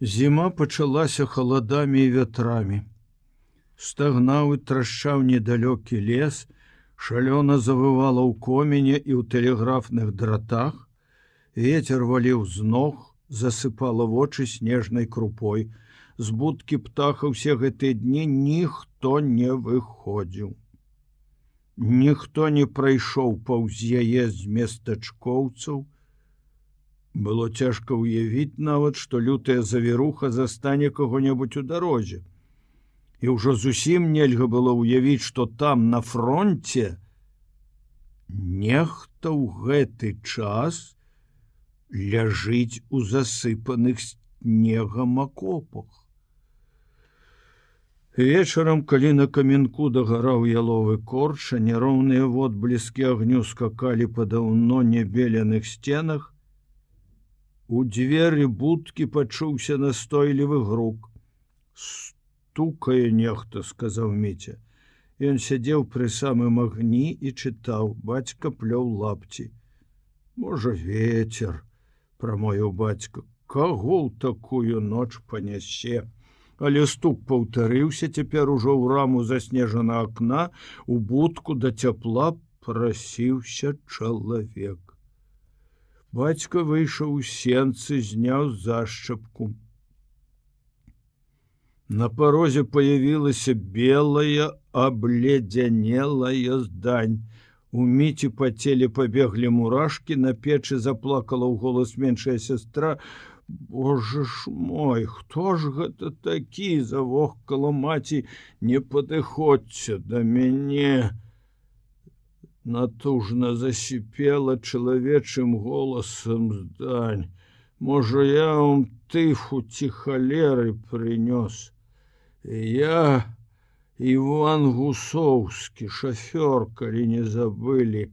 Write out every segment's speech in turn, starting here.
Зіма пачалася халадамі і вятрамі. Стагнаў і трашчаў недалёкі лес, шалёна завывала ў комене і ў тэлеграфных дратах. Вецер валіў з ног, засыпала вочы снежнай крупой. З будкі птаха ўсе гэтыя дні ніхто не выходзіў. Ніхто не прайшоў паўз яе з местачкоўцаў, Было цяжка ўявіць нават, што лютая завіруха застане каго-небудзь у дарозе. І ўжо зусім нельга было ўявіць, што там на фронте нехта ў гэты час ляжыць у засыпаных снегам акопах. Вечарам, калі на каменку дагараў яловы корча, няроўныя водбліскі агню скакалі па даўно небеленых сценах, У дзверы будкі пачуўся настойлівы грук. Стукае нехта, сказаў міця. Ён сядзеў пры самым агні і чытаў, бацька плёў лапці. Можа, ветер, прамоіў бацька, каго такую ноч панясе. Але стук паўтарыўся цяпер ужо ў раму заснежана акна, у будку да цяпла прасіўся чалавек. Бацька выйшаў у сенцы, зняў зашчапку. На парозе появілася белая абледзянелая здань. У міці па целе пабеглі мурашки, на печы заплакала ў голас меншая сестра. Боже ж мой, хто ж гэта такі завохкала маці, не падыходзьце да мяне натужна засіпела чалавечым голасам здань. Можа, я вам тыфу ці халеры прынёс. Я Іван гусоўскі шафёр, калі не забылі,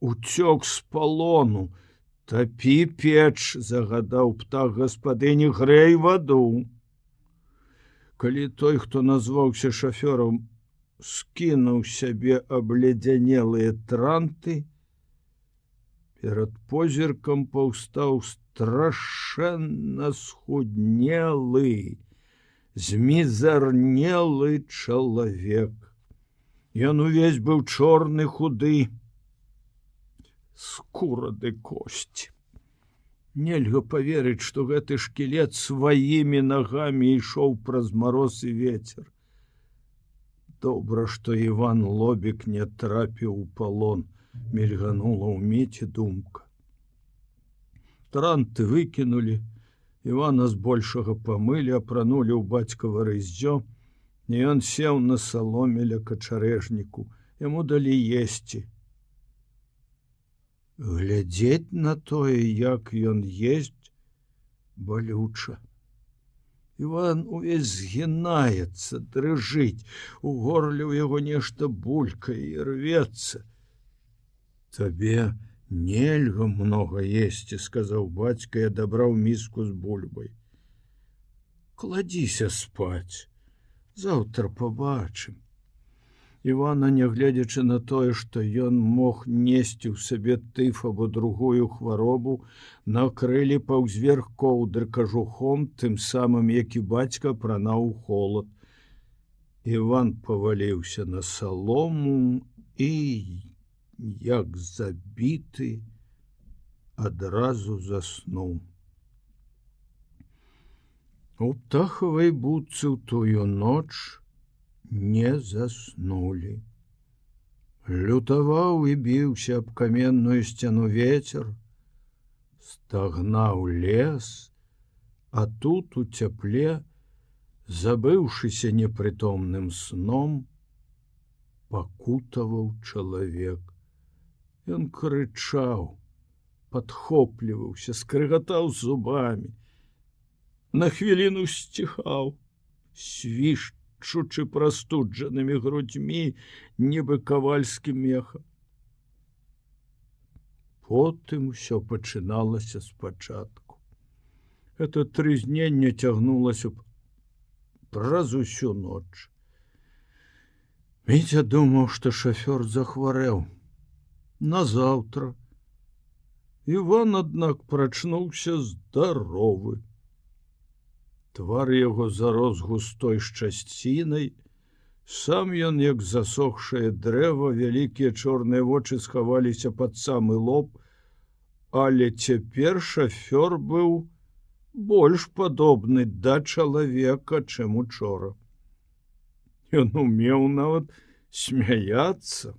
уцёк з палону, тапі печ, загадаў птах гаспадыні грэй ваду. Калі той, хто назваўся шафёром, скінуў сябе абледзянелыя транты. Перад позіркам паўстаў страшэнна схуднелы, змізарнелы чалавек. Ён увесь быў чорны худы, скурады косць. Нельга поверыць, што гэты шкілет сваімі нагамі ішоў праз мароз і ветер. Добра, што Іван лобік не трапіў у палон, мільганула ў меці думка. Транты выкінулі, Івана збольшага памылі, апранулі ў бацькава рыззё, і ён сеў на саломеля качарэжніку, яму далі есці. Глядзець на тое, як ён есть балюча. Іван увесь згінаецца, дрыжыць, у горле ў яго нешта булькае і рвецца. Табе нельга много есці, сказаў бацька і адабраў міску з бульбай. Кладзіся спаць, Заўтра побачым. Івана, нягледзячы на тое, што ён мог несці ў сабе тыф або другую хваробу, накрылі паўзверх коўдр кажухом, тым самым, як і бацька пранаў холод. Іван паваліўся на салому і, як забіты, адразу заснуў. У птахавай будцы ў тую ноч, не заснули. Лютаваў і біўся аб каменную сцяну ветер, стагнаў лес, а тут у цяпле, забыўшыся непрытомным сном, пакутаваў чалавек. Ён крычаў, падхопліваўся, скрыгатаў зубамі. На хвіліну сціхаў, свішт чучы прастуджанымі грудьмі нібы кавальскім мехам. Потым усё пачыналася спачатку. Это трызненне цягнулася б праз усю ноч. Міця думаў, што шафёр захварэў. Назаўтра Іван, аднак прачнуўся здаровы. Твар яго зарос густой шчасцінай, Сам ён, як засохшае дрэва, вялікія чорныя вочы схаваліся пад самы лоб, але цяпер шафёр быў больш падобны да чалавека, чым учора. Ён умеў нават смяяться.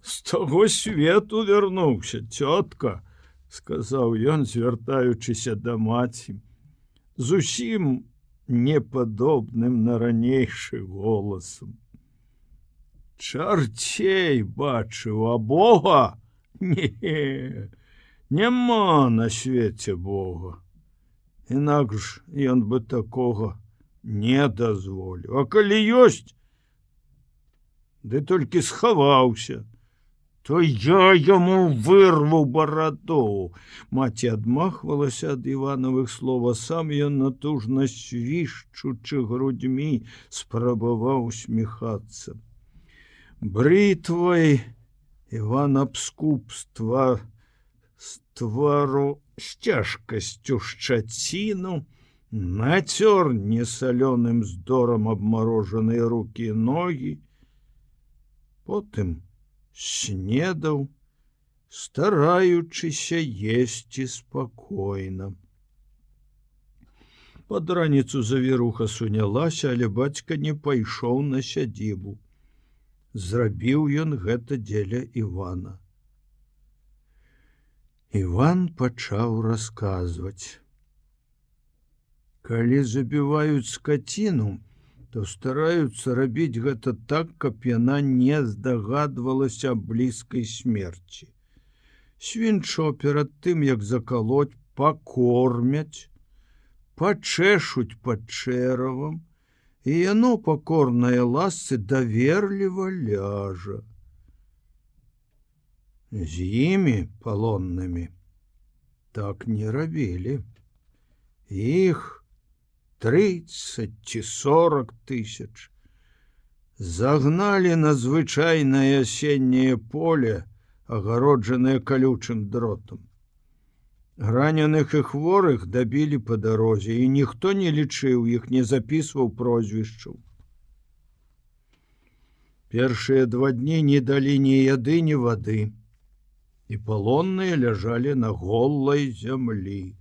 З таго свету вярнуўся цётка, сказаў ён, звяртаючыся да маці. Зусім непадобным на ранейшы голасам. Чарцей бачыў а Бога не няма на свеце Бога. Інакш ён бы такога не дазволіў, А калі ёсць, ды толькі схаваўся, то я яму вырву бараду. Маці адмахвалася ад Івановых слова сам ён натужна свішчучы грудьмі спрабаваў усміхацца. Бритвай Іван абскупства з твару з цяжкасцю шчаціну, нацёр несалёным здорам абмарожаныя руки ногі, потым, снедаў, стараючыся есці спакойна. Пад раніцу завіруха сунялася, але бацька не пайшоў на сядзібу. Зрабіў ён гэта дзеля Івана. Іван пачаў расказваць. Калі забіваюць скаціну, то стараюцца рабіць гэта так, каб яна не здагадвалася блізкай смерці. Свінчо перад тым, як закалоць, пакормяць, пачэшуць пад чэравам, і яно пакорнае ласцы даверліва ляжа. З імі палоннымі так не рабілі. Іх, 30 ці 40 тысяч. Загналі на звычайнае асенняе поле, агароджанае калючым дротам. Раненых і хворых дабілі па дарозе, і ніхто не лічыў іх, не запісваў прозвішчаў. Першыя два дні не далі ні яды, ні вады, і палонныя ляжалі на голай зямлі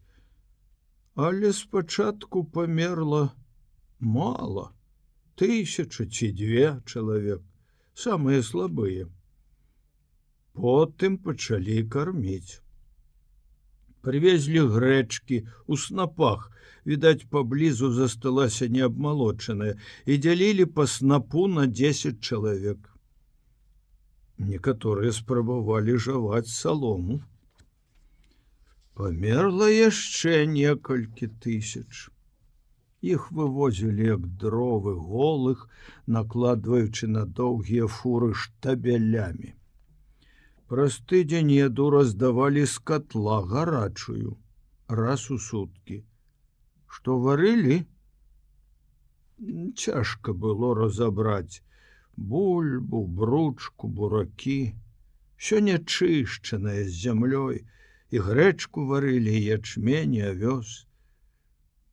але спачатку памерла мало тысяча ці дзве чалавек самыя слабыя. Потым пачалі карміць. Привезлі грэчкі у снапах відаць паблізу засталася неабмалочаная і дзялілі па снапу на 10 чалавек. Некаторыя спрабавалі жаваць салому Памерла яшчэ некалькі тысяч. Іх вывозілі як дровы голых, накладваючы на доўгія фуры штабелямі. Праз тыдзень еду раздавалі з катла гарачую, раз у суткі. Што варылі? Цяжка было разабраць бульбу, бручку, буракі, що нячышчаная з зямлёй, і грэчку варылі ячмені авёс.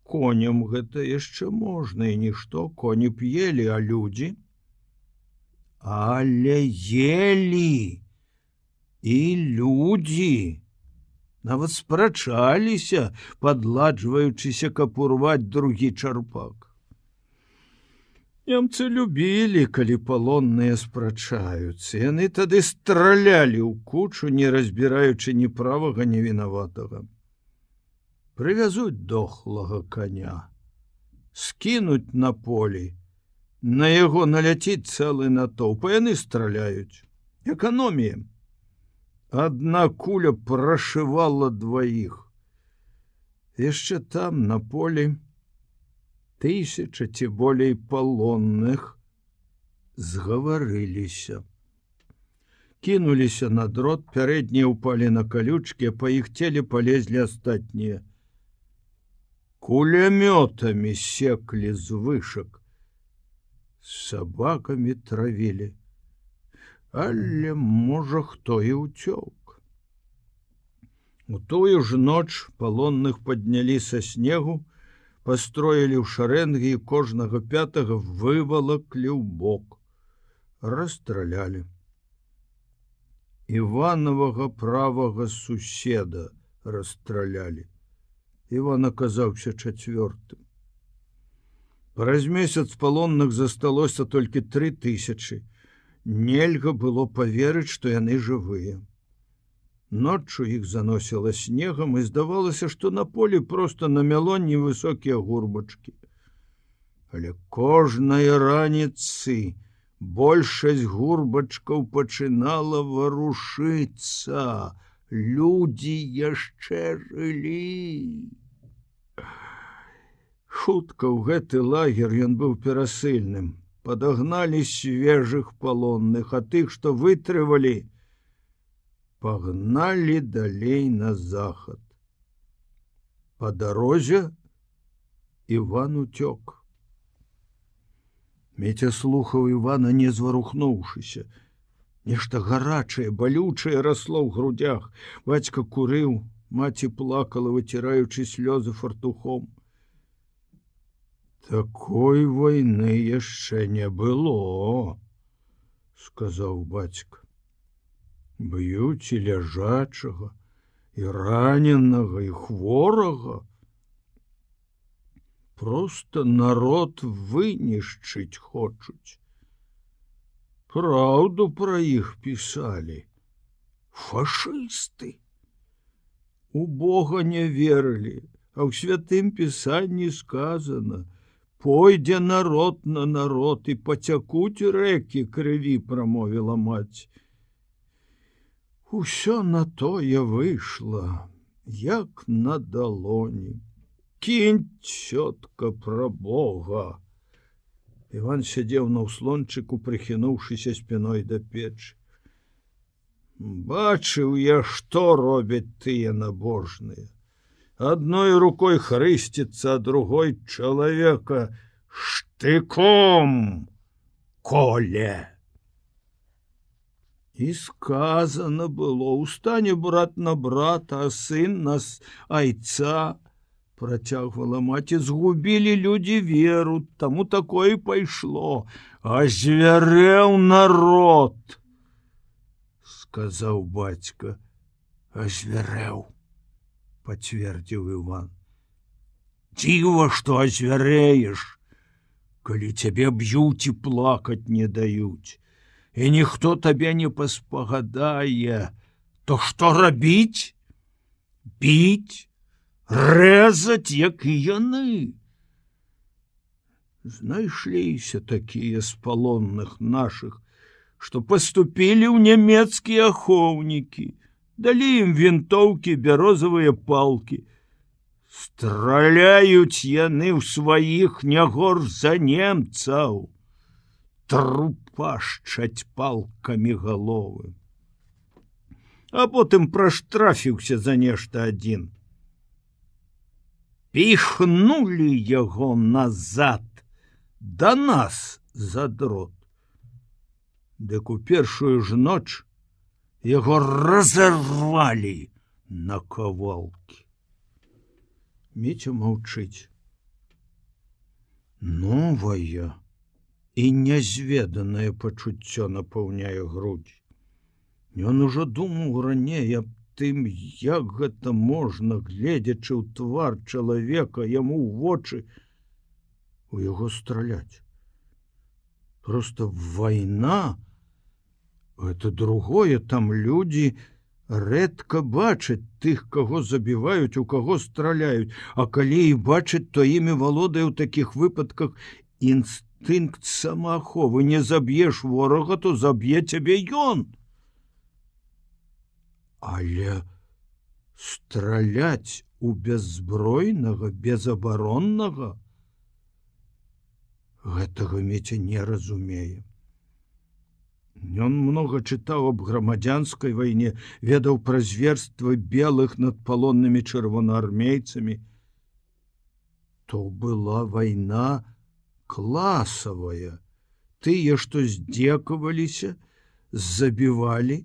Коням гэта яшчэ можна і нішто коні п'елі, а людзі. Але ели і людзі нават спрачаліся, падладжваючыся, каб урваць другі чарпак. Нямцы любілі, калі палонныя спрачаюцца. Яны тады стралялі ў кучу, не разбіраючы ні правага не вінаватага. Прывязуць дохлага коня, скінуць на полі, На яго наляціць цэлы натоўп, яны страляюць. Эканомія. Адна куля прашывала дваіх. Яшчэ там на полі, тысяча ці болей палонных згаварыліся. Кінуліся на дрот, пярэднія ўпалі на калючкі, па іх целе палезлі астатнія. Кулямётамі секлі з вышак. Сабакамі травілі. Але можа, хто і ўцёк. У тую ж ноч палонных паднялі са снегу, пастроілі ў шарэнгі і кожнага пятага вывалаклі ў бок, расстралялі. Івановага правага суседа расстралялі. Іван аказаўся чацвёртым. Праз месяц палонных засталося толькі тры тысячи. Нельга было поверыць, што яны жывыя. Ноччу іх заносіла снегам і здавалася, што на полі просто намяло невысокія гурбачки. Але кожнай раніцы большасць гурбачкаў пачынала варушыцца. Людзі яшчэ жылі. Хутка ў гэты лагер ён быў перасыльным. Падагналі свежых палонных, а тых, што вытрывалі, пагналі далей на захад. Па дарозе Іван уцёк. Меця слухаў Івана, не зварухнуўшыся. Нешта гарачае, балючае расло ў грудях. Бацька курыў, маці плакала, выціраючы слёзы фартухом такой войны яшчэ не было сказаў бацька б'юць і ляжачага і раненага і хворага. Просто народ вынішчыць хочуць. Праўду пра іх пісалі. Фашысты! У Бога не верылі а ў святым пісанні сказано пойдзе народ на народ і пацякуць рэкі крыві прамовіла маць. Усё на тое выйшло, як на далоні. Кінь цётка пра Бога. Іван сядзеў на ўслончыку, прыхінуўшыся спіной да печы. Бачыў я, што робяць тыя набожныя одной рукой хрысціцца другой чалавека штыком коле і сказано было у стане брат на брата сын нас айца процягвала маці згубілі людзі веру таму такое пайшло а звярэў народ сказаў бацька а звярэў подцвердзіў Іван. Дзіва, што азвярэеш, калі цябе б'юць і плакаць не даюць, і ніхто табе не паспагадае, то што рабіць? Біць, рэзаць, як і яны. Знайшліся такія з палонных нашых, што паступілі ў нямецкія ахоўнікі, далі ім вінтоўкі бярозавыя палки страляюць яны ў сваіх не горш за немцаў трупашчаць палкамі галовы а потым праштрафіўся за нешта адзін піхнули яго назад да нас за дрот дык у першую ж ноч его разорвали на кавалки меча маўчыць новая і нязведанае пачуццё напаўняе грудь ён ужо думаў раней аб тым як гэта можна гледзячы ў твар чалавека яму ў вочы у яго страляць. Просто война у это другое там люди рэдка бачаць тых кого забіваюць у кого страляюць а калі і бачыць то імі валодае ў таких выпадках інстынкт самааховы не заб'еш ворога то заб'е цябе ён. Але страляць у беззбройнага безабароннага? Гэтага меце не разумеем Ён много чытаў аб грамадзянскай вайне, ведаў пра зверствы белых над палоннымі чырвонаармейцамі. То была вайна класавая. Тыя, што здзекаваліся, забівалі,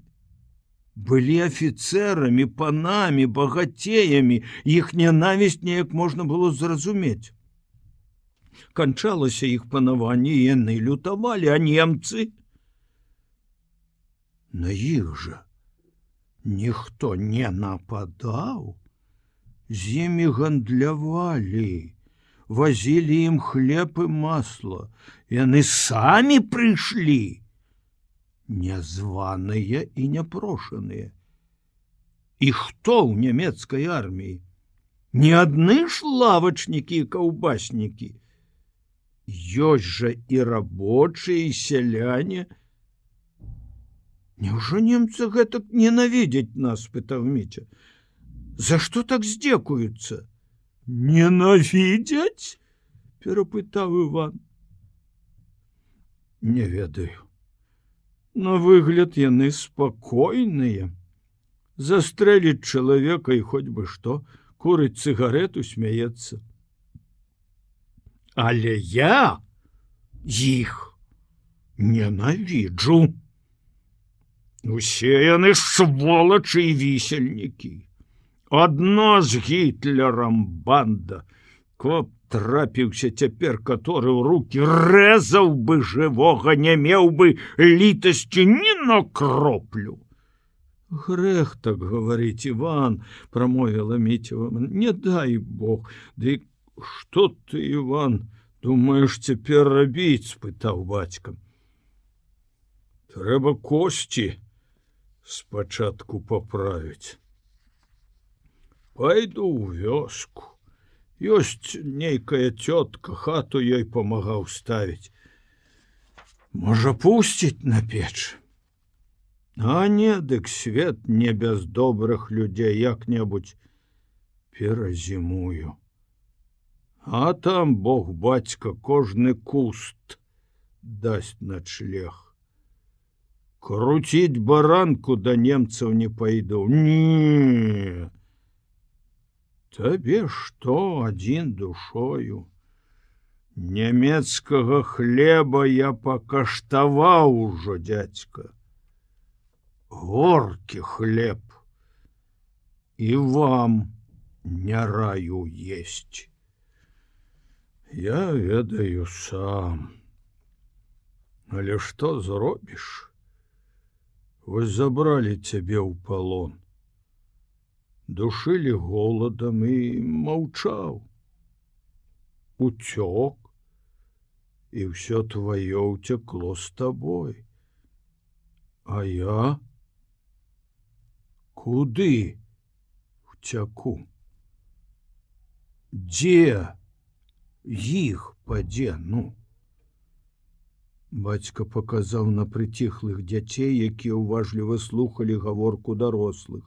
былі афіцэрамі, панамі, багацеямі, іх нянавісць неяк можна было зразумець. Канчалася іх панаванне, яны лютавалі, а немцы. На іх жа ніхто не нападаў, з імі гандлявалі, вазілі ім хлеб і масло, яны самі прыйшлі нязваныя і няпрошаныя. І хто ў нямецкай арміі? Не адны ж лавачнікі і каўбаснікі. Ёсць жа і рабочыя і сяляне. Няўжо немцы гэтак ненавідзяць нас, пытаў міця. За што так здзекуюцца? Ненавідзяць? перапытаў Іван. Не ведаю. На выгляд яны спакойныя. Застрэліць чалавека і хоць бы што, курыць цыгарету смяецца. Але я іх ненавіджу. Усе яны сволачы і вісельнікі. Адно з гітлерам банда, коп трапіўся цяпер который ў руки рэзаў бы жывога не меў бы літасці ні на кроплю. Грех так говорить иван промовила міцева не дай бог. Ды что ты иван думаешь цяпер рабіць спытаў бацькам трэба косці спачатку поправіць пойду ў вёску. Ёсць нейкая цётка хату ёй памагаў ставіць. Можа пусціць на печ? А не дык свет не без добрых людзей як-небудзь перазімую. А там бог бацька кожны куст дасць начлег круціць баранку да немцаў не пайду. Не Табе што адзін душою. Нямецкага хлеба я пакаштаваў ужо дядзька. Горкі хлеб. І вам не раю есть. Я ведаю сам. Але што зробіш? Вось забралі цябе ў палон душылі голадам і маўчаў. Уцёк і ўсё тваё ўцякло з табой. А я куды уцяку? Дзе іх падзену? Бацька паказаў на прыціхлых дзяцей, якія ўважліва слухалі гаворку дарослых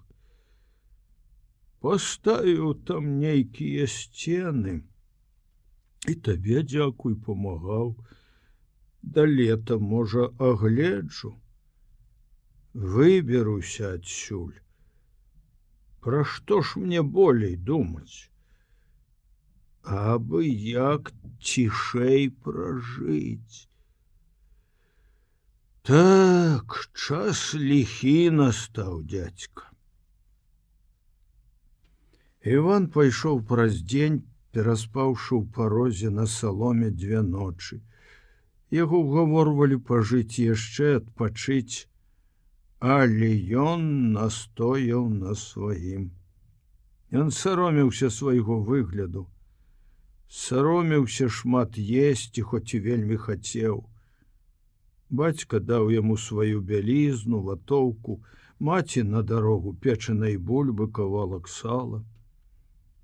поставіў там нейкія сцены і табе дзякуй помагаў да лета можа агледжу выберуся адсюль Пра што ж мне болей думаць абы як цішэй пражыць так час ліхі настаў дядзька Іван пайшоў праз дзень, пераспаўшы ў парозе на саломе дзве ночы. Яго ўгаворвалі пажыць яшчэ адпачыць, але ён настояў на сваім. Ён саромеўся свайго выгляду. Саромеўся шмат есці, хоць і вельмі хацеў. Бацька даў яму сваю бялізну, ватоўку, маці на дарогу печанай бульбы кавалак сала.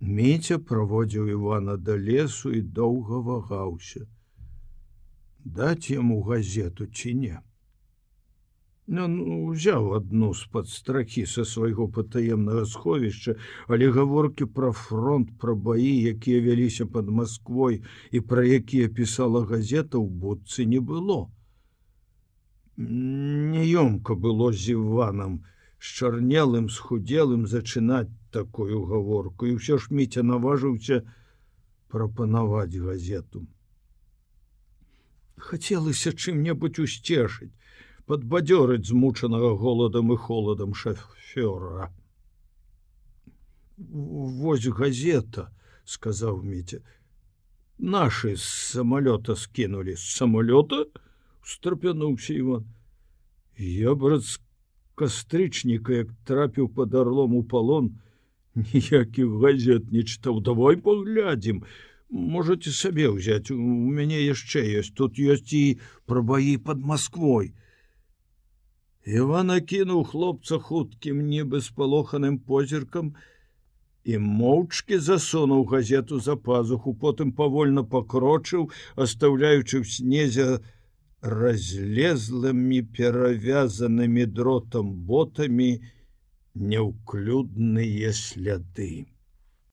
Міця праводзіў Івана да лесу і доўга вагаўся. Даць яму газету ці не. Ён узяў адну з-пад страхі са свайго патаемнага сховішча, але гаворкі пра фронт, пра баі, якія вяліся пад Масквой і пра якія пісала газета ў будцы не было. Неёмка было з Іванам, з чарнелым схудзелым зачынаць такую гаворку і ўсё ж міця наважыўся прапанаваць газету. Хацелася чым-небудзь усцешыць, падбадзёрыць змучанага голадам і холадам шафёра. Вось газета, сказаў міця. Нашы з самалёта скінулі з самалёта, страпянуўся Іван. Я брат з кастрычніка, як трапіў пад арлом у палон, ніякіх газет не чытаў, давай паглядзім. Можете сабе ўзяць, у мяне яшчэ ёсць, тут ёсць і пра баі под Москвой. Іван акінуў хлопца хуткім нібы спалоханым позіркам і моўчкі засунуў газету за пазуху, потым павольна пакрочыў, оставляючы ў снезе разлезлымі перавязанымі дротам ботамі няўклюдныя сляды.